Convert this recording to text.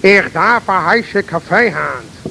Ich darf ein heiße Kaffee haben.